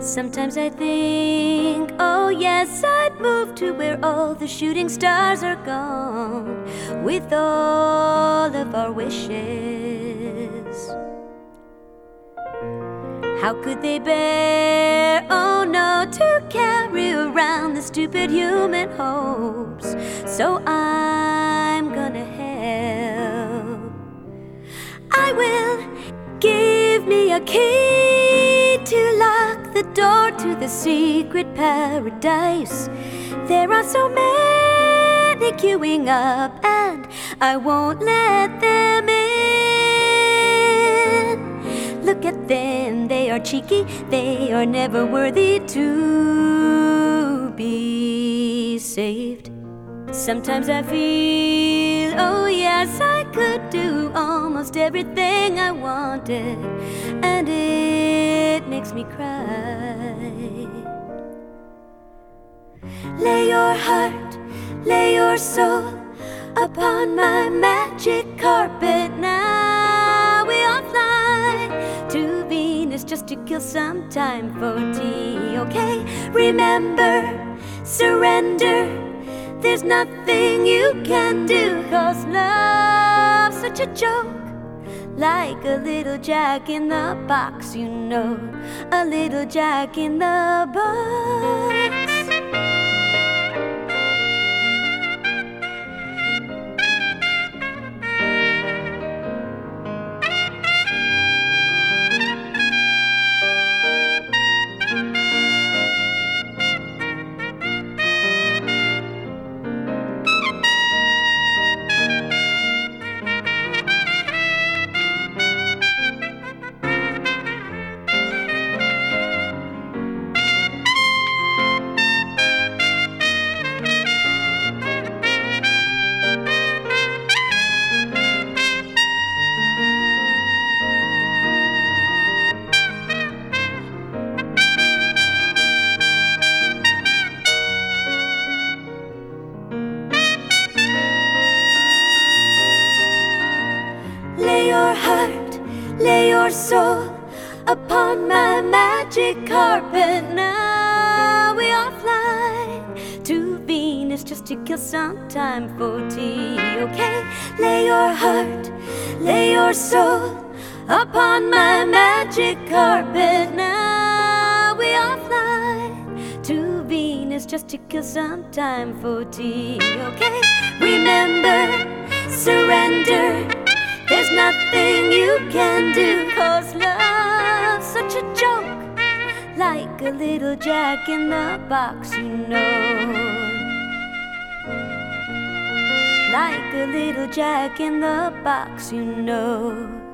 Sometimes I think, oh yes, I'd move to where all the shooting stars are gone with all of our wishes. How could they bear, oh no, to carry around the stupid human hopes? So I'm gonna help. I will give me a key to lock door to the secret paradise. There are so many queuing up, and I won't let them in. Look at them, they are cheeky, they are never worthy to be saved. Sometimes I feel, oh yes, I could do almost everything I wanted, and it makes me cry. Lay your heart, lay your soul upon my magic carpet now. We all fly to Venus just to kill some time for tea, okay? Remember, surrender. There's nothing you can do, cause love's such a joke. Like a little jack in the box, you know, a little jack in the box. Lay your soul upon my magic carpet now. We all fly to Venus just to kill some time for tea, okay? Lay your heart, lay your soul upon my magic carpet now. We all fly to Venus just to kill some time for tea, okay? Remember, surrender. There's nothing you can a little jack in the box, you know. Like a little jack in the box, you know.